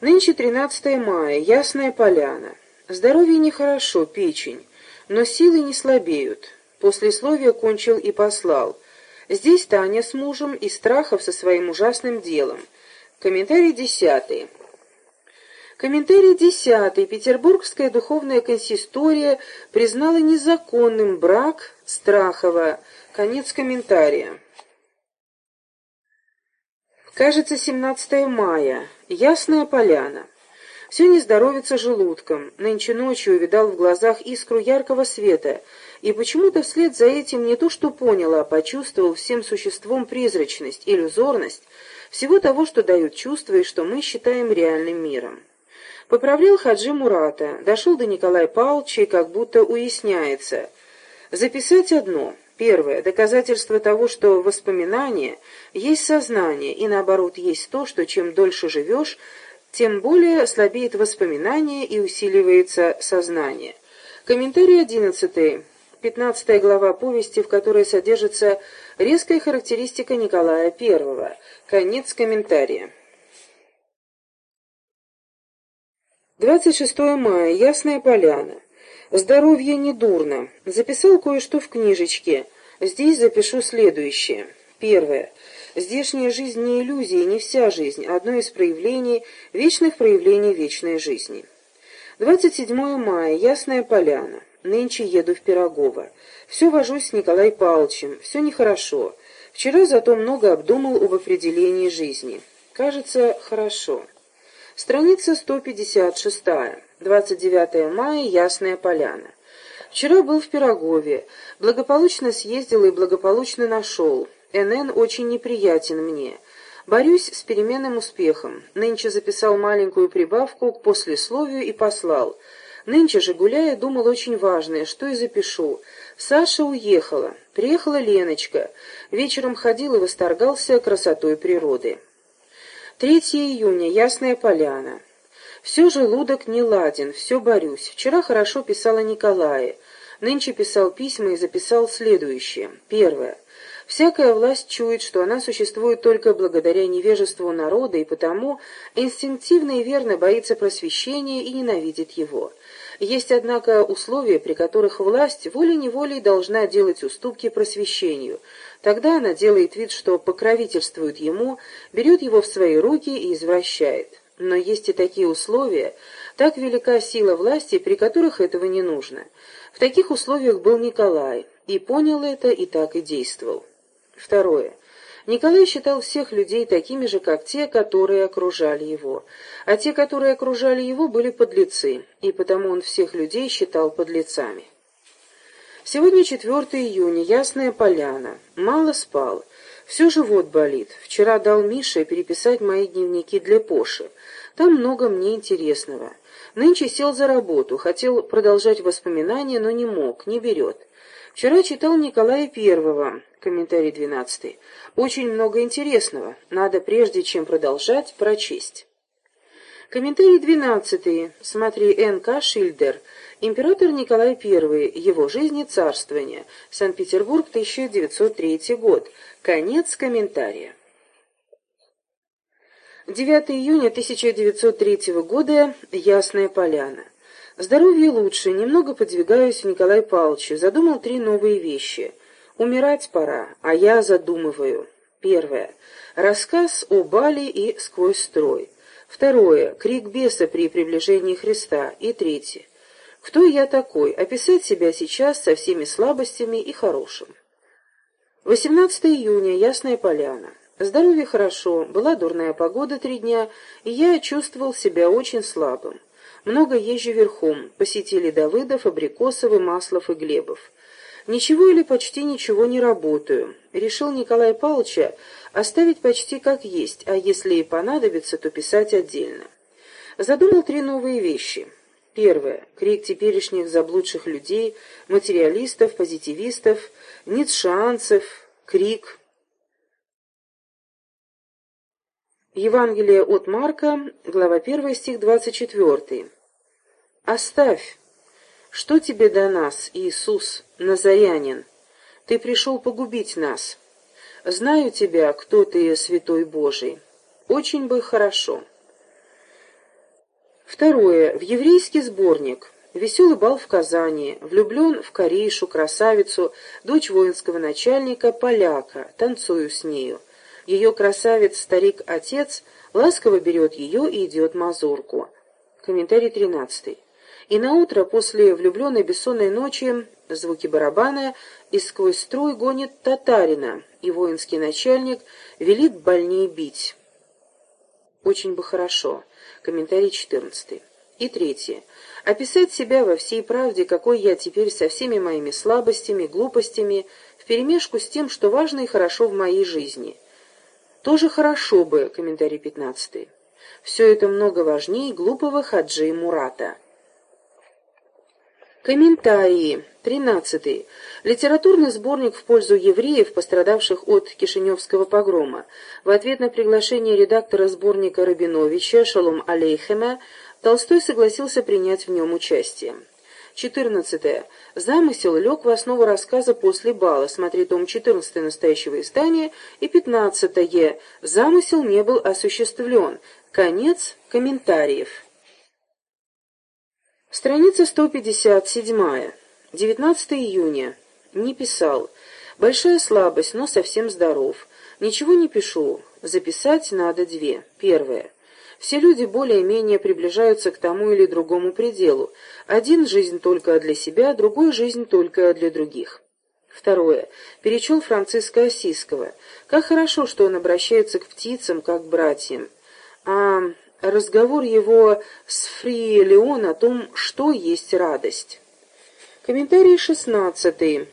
Нынче 13 мая, Ясная Поляна. Здоровье нехорошо, печень, но силы не слабеют. Послесловие кончил и послал. Здесь Таня с мужем и Страхов со своим ужасным делом. Комментарий десятый. Комментарий десятый. Петербургская духовная консистория признала незаконным брак Страхова. Конец комментария. Кажется, 17 мая. Ясная поляна. Все не здоровится желудком. Нынче ночью увидал в глазах искру яркого света, и почему-то вслед за этим не то что понял, а почувствовал всем существом призрачность, иллюзорность всего того, что дают чувства и что мы считаем реальным миром. Поправлял Хаджи Мурата, дошел до Николая Павловича и как будто уясняется. Записать одно — Первое. Доказательство того, что воспоминание есть сознание, и наоборот есть то, что чем дольше живешь, тем более слабеет воспоминание и усиливается сознание. Комментарий одиннадцатый. Пятнадцатая глава повести, в которой содержится резкая характеристика Николая I. Конец комментария. 26 мая. Ясная поляна. Здоровье не дурно. Записал кое-что в книжечке. Здесь запишу следующее. Первое. Здешняя жизнь не иллюзия, не вся жизнь, а одно из проявлений, вечных проявлений вечной жизни. 27 мая. Ясная поляна. Нынче еду в Пирогово. Все вожусь с Николаем Павловичем. Все нехорошо. Вчера зато много обдумал об определении жизни. Кажется, хорошо. Страница 156. 29 мая. Ясная поляна. Вчера был в Пирогове. Благополучно съездил и благополучно нашел. НН очень неприятен мне. Борюсь с переменным успехом. Нынче записал маленькую прибавку к послесловию и послал. Нынче же, гуляя, думал очень важное, что и запишу. Саша уехала. Приехала Леночка. Вечером ходил и восторгался красотой природы. 3 июня. Ясная поляна. Все желудок не ладен, все борюсь. Вчера хорошо писала Николае. Нынче писал письма и записал следующее. Первое. Всякая власть чует, что она существует только благодаря невежеству народа, и потому инстинктивно и верно боится просвещения и ненавидит его. Есть, однако, условия, при которых власть волей-неволей должна делать уступки просвещению. Тогда она делает вид, что покровительствует ему, берет его в свои руки и извращает. Но есть и такие условия, так велика сила власти, при которых этого не нужно. В таких условиях был Николай, и понял это, и так и действовал. Второе. Николай считал всех людей такими же, как те, которые окружали его. А те, которые окружали его, были подлецы, и потому он всех людей считал подлецами. Сегодня 4 июня, Ясная Поляна. Мало спал. Все живот болит. Вчера дал Мише переписать мои дневники для Поши. Там много мне интересного. Нынче сел за работу, хотел продолжать воспоминания, но не мог, не берет. Вчера читал Николая Первого, комментарий двенадцатый. Очень много интересного. Надо, прежде чем продолжать, прочесть. Комментарий двенадцатый. Смотри Н.К. Шильдер. Император Николай I. Его жизнь и царствование. Санкт-Петербург, 1903 год. Конец комментария. 9 июня 1903 года. Ясная поляна. Здоровье лучше, немного подвигаюсь Николай Павловича. Задумал три новые вещи. Умирать пора, а я задумываю. Первое. Рассказ о Бали и сквозь строй. Второе. Крик беса при приближении Христа. И третье. Кто я такой? Описать себя сейчас со всеми слабостями и хорошим. 18 июня. Ясная поляна. Здоровье хорошо, была дурная погода три дня, и я чувствовал себя очень слабым. Много езжу верхом, посетили Давыдов, Абрикосов и Маслов и Глебов. Ничего или почти ничего не работаю. Решил Николай Павловича оставить почти как есть, а если и понадобится, то писать отдельно. Задумал три новые вещи. Первое. Крик теперешних заблудших людей, материалистов, позитивистов, ницшеанцев, крик. Евангелие от Марка, глава 1, стих 24. «Оставь! Что тебе до нас, Иисус, Назарянин? Ты пришел погубить нас. Знаю тебя, кто ты, святой Божий. Очень бы хорошо». Второе. В еврейский сборник. Веселый бал в Казани. Влюблен в Корейшу, красавицу, дочь воинского начальника, поляка. Танцую с нею. Ее красавец, старик-отец, ласково берет ее и идет мазурку. Комментарий тринадцатый. И на утро после влюбленной бессонной ночи звуки барабана и сквозь струй гонит татарина, и воинский начальник велит больнее бить. Очень бы хорошо. Комментарий четырнадцатый. И третье. Описать себя во всей правде, какой я теперь со всеми моими слабостями, глупостями, вперемешку с тем, что важно и хорошо в моей жизни. Тоже хорошо бы, комментарий пятнадцатый. Все это много важнее глупого Хаджи Мурата. Комментарии. 13. Литературный сборник в пользу евреев, пострадавших от Кишиневского погрома. В ответ на приглашение редактора сборника Рабиновича Шалом Алейхема Толстой согласился принять в нем участие. 14. Замысел лег в основу рассказа «После бала», смотри том 14 настоящего издания, и 15. Замысел не был осуществлен. Конец комментариев. Страница 157. 19 июня. Не писал. Большая слабость, но совсем здоров. Ничего не пишу. Записать надо две. Первое. Все люди более-менее приближаются к тому или другому пределу. Один — жизнь только для себя, другой — жизнь только для других. Второе. Перечел Франциска Осиского. Как хорошо, что он обращается к птицам, как к братьям. А разговор его с Фри Леон о том, что есть радость. Комментарий шестнадцатый.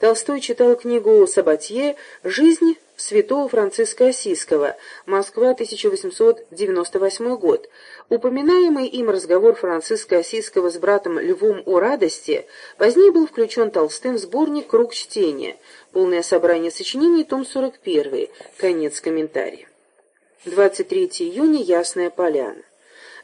Толстой читал книгу Сабатье «Жизнь святого Франциска Осиского. Москва, 1898 год». Упоминаемый им разговор Франциска Осиского с братом Львом о радости позднее был включен Толстым в сборник «Круг чтения». Полное собрание сочинений, том 41. Конец комментария. 23 июня. Ясная поляна.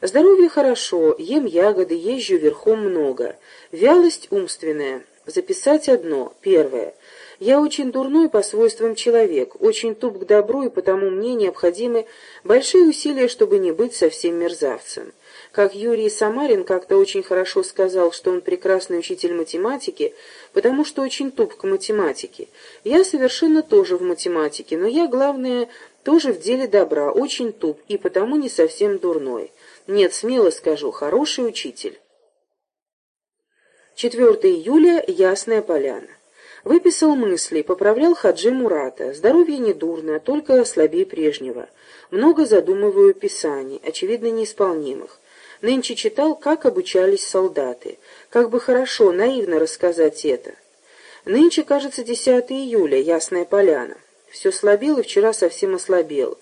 Здоровье хорошо, ем ягоды, езжу верхом много. Вялость умственная. Записать одно. Первое. Я очень дурной по свойствам человек, очень туп к добру, и потому мне необходимы большие усилия, чтобы не быть совсем мерзавцем. Как Юрий Самарин как-то очень хорошо сказал, что он прекрасный учитель математики, потому что очень туп к математике. Я совершенно тоже в математике, но я, главное, тоже в деле добра, очень туп и потому не совсем дурной. Нет, смело скажу, хороший учитель. 4 июля. Ясная поляна. Выписал мысли, поправлял Хаджи Мурата. Здоровье не дурно, только слабее прежнего. Много задумываю писаний, очевидно неисполнимых. Нынче читал, как обучались солдаты. Как бы хорошо, наивно рассказать это. Нынче, кажется, 10 июля, Ясная Поляна. Все слабел и вчера совсем ослабел.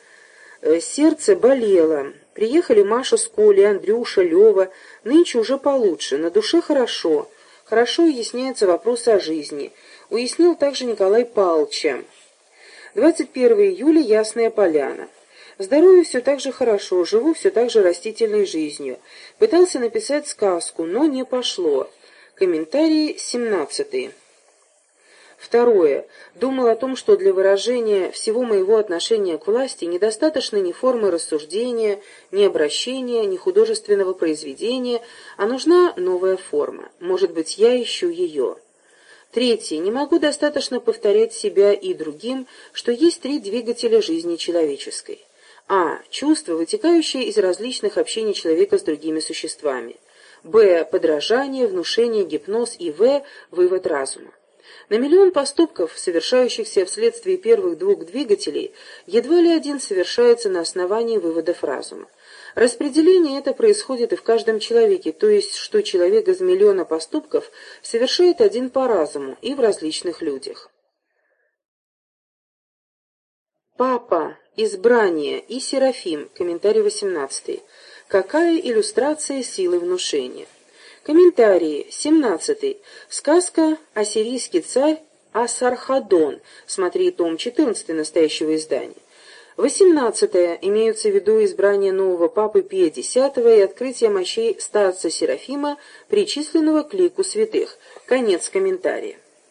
Э, сердце болело. Приехали Маша с Колей, Андрюша, Лева. Нынче уже получше, на душе хорошо. Хорошо уясняются вопросы о жизни. Уяснил также Николай Палча. 21 июля, Ясная Поляна. Здоровье все так же хорошо, живу все так же растительной жизнью. Пытался написать сказку, но не пошло. Комментарий 17. Второе. Думал о том, что для выражения всего моего отношения к власти недостаточно ни формы рассуждения, ни обращения, ни художественного произведения, а нужна новая форма. Может быть, я ищу ее. Третье. Не могу достаточно повторять себя и другим, что есть три двигателя жизни человеческой. А. Чувства, вытекающие из различных общений человека с другими существами. Б. Подражание, внушение, гипноз и В. Вывод разума. На миллион поступков, совершающихся вследствие первых двух двигателей, едва ли один совершается на основании выводов разума. Распределение это происходит и в каждом человеке, то есть, что человек из миллиона поступков совершает один по разуму и в различных людях. Папа, избрание и Серафим, комментарий 18. Какая иллюстрация силы внушения? Комментарии. 17. Сказка «Ассирийский царь Асархадон». Смотри том 14 настоящего издания. 18. Имеются в виду избрание нового папы Пия X и открытие мощей старца Серафима, причисленного к лику святых. Конец комментария.